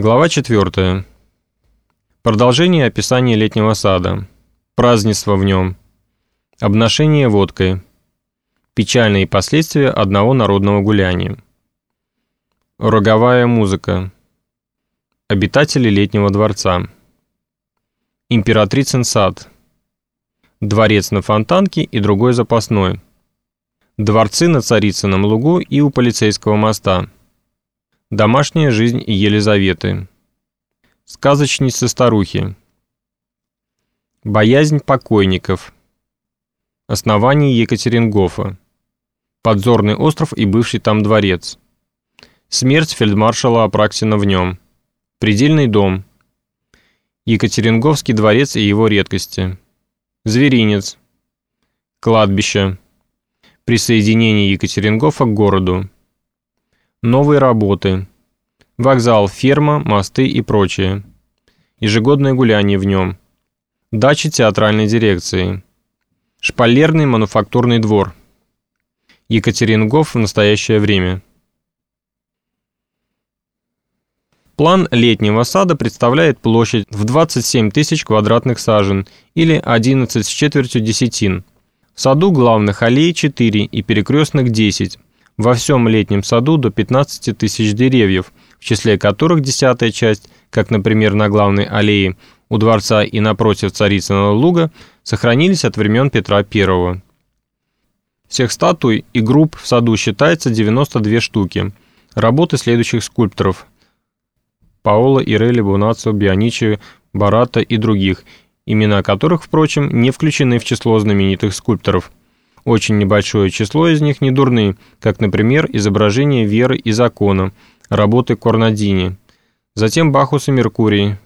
Глава 4. Продолжение описания летнего сада. Празднество в нем. Обношение водкой. Печальные последствия одного народного гуляния. Роговая музыка. Обитатели летнего дворца. Императрицын сад. Дворец на Фонтанке и другой запасной. Дворцы на Царицыном лугу и у полицейского моста. Домашняя жизнь Елизаветы. Сказочницы-старухи. Боязнь покойников. Основание Екатерингофа. Подзорный остров и бывший там дворец. Смерть фельдмаршала Апраксина в нем. Предельный дом. Екатеринговский дворец и его редкости. Зверинец. Кладбище. Присоединение Екатерингофа к городу новые работы, вокзал, ферма, мосты и прочее, ежегодное гуляние в нем, дача театральной дирекции, шпалерный мануфактурный двор, Екатерингов в настоящее время. План летнего сада представляет площадь в 27 тысяч квадратных сажен или 11 с четвертью десятин. В саду главных аллей 4 и перекрестных 10, во всем летнем саду до 15 тысяч деревьев, в числе которых десятая часть, как, например, на главной аллее у дворца и напротив Царицыного луга, сохранились от времен Петра I. Всех статуй и групп в саду считается 92 штуки. Работы следующих скульпторов Паоло, Ирели, Бонацо, Бионичи, Барата и других, имена которых, впрочем, не включены в число знаменитых скульпторов – очень небольшое число из них не дурны, как, например, изображение веры и закона, работы Корнадини. Затем Бахус и Меркурий.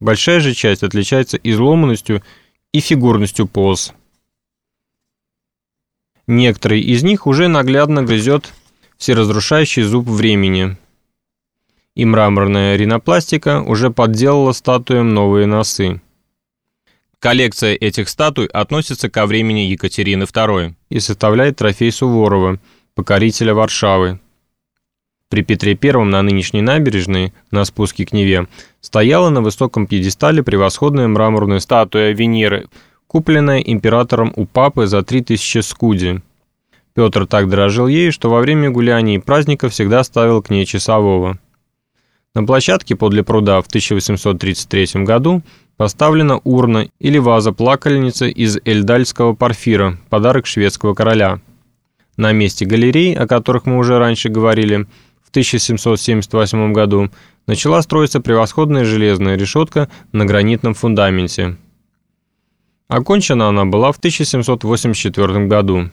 Большая же часть отличается изломанностью и фигурностью поз. Некоторые из них уже наглядно грызет всеразрушающий зуб времени. И мраморная ринопластика уже подделала статуям новые носы. Коллекция этих статуй относится ко времени Екатерины II и составляет трофей Суворова, покорителя Варшавы. При Петре I на нынешней набережной, на спуске к Неве, стояла на высоком пьедестале превосходная мраморная статуя Венеры, купленная императором у папы за 3000 скуди. Петр так дорожил ей, что во время гуляний и праздника всегда ставил к ней часового. На площадке подле пруда в 1833 году Поставлена урна или ваза-плакальница из эльдальского порфира, подарок шведского короля. На месте галерей, о которых мы уже раньше говорили, в 1778 году начала строиться превосходная железная решетка на гранитном фундаменте. Окончена она была в 1784 году.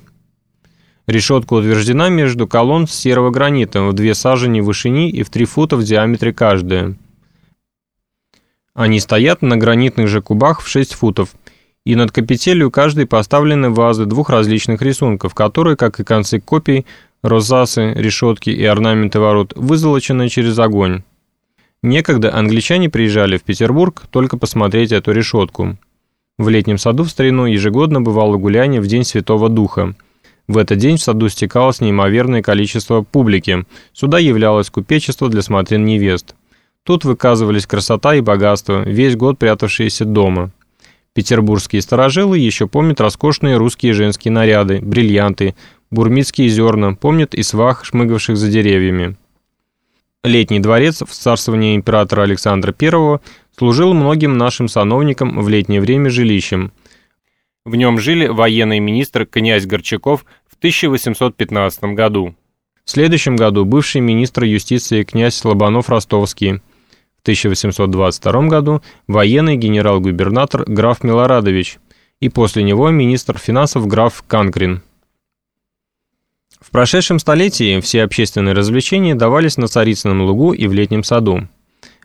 Решетка утверждена между колонн серого гранита в две сажени в вышине и в три фута в диаметре каждая. Они стоят на гранитных же кубах в 6 футов, и над капителью каждой поставлены вазы двух различных рисунков, которые, как и концы копий, розасы, решетки и орнаменты ворот, вызолочены через огонь. Некогда англичане приезжали в Петербург только посмотреть эту решетку. В летнем саду в старину ежегодно бывало гуляние в День Святого Духа. В этот день в саду стекалось неимоверное количество публики. Сюда являлось купечество для смотрин невест. Тут выказывались красота и богатство, весь год прятавшиеся дома. Петербургские сторожилы еще помнят роскошные русские женские наряды, бриллианты, бурмитские зерна, помнят и свах, шмыгавших за деревьями. Летний дворец в царствовании императора Александра I служил многим нашим сановникам в летнее время жилищем. В нем жили военный министр князь Горчаков в 1815 году. В следующем году бывший министр юстиции князь Слобанов-Ростовский – 1822 году военный генерал-губернатор граф Милорадович и после него министр финансов граф Канкрин. В прошедшем столетии все общественные развлечения давались на Царицыном лугу и в летнем саду.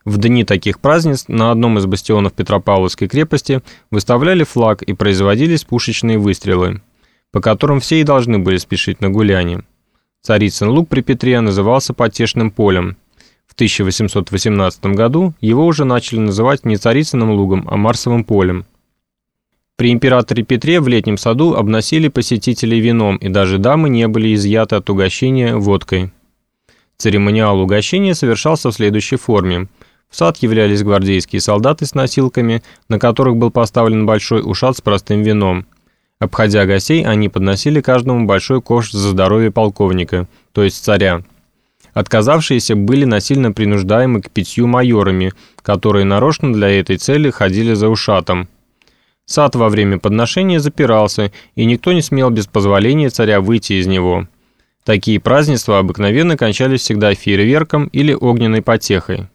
В дни таких празднеств на одном из бастионов Петропавловской крепости выставляли флаг и производились пушечные выстрелы, по которым все и должны были спешить на гуляние. Царицын луг при Петре назывался потешным полем – 1818 году его уже начали называть не Царицыным лугом, а Марсовым полем. При императоре Петре в летнем саду обносили посетителей вином, и даже дамы не были изъяты от угощения водкой. Церемониал угощения совершался в следующей форме. В сад являлись гвардейские солдаты с носилками, на которых был поставлен большой ушат с простым вином. Обходя гостей, они подносили каждому большой кош за здоровье полковника, то есть царя. Отказавшиеся были насильно принуждаемы к питью майорами, которые нарочно для этой цели ходили за ушатом. Сад во время подношения запирался, и никто не смел без позволения царя выйти из него. Такие празднества обыкновенно кончались всегда фейерверком или огненной потехой.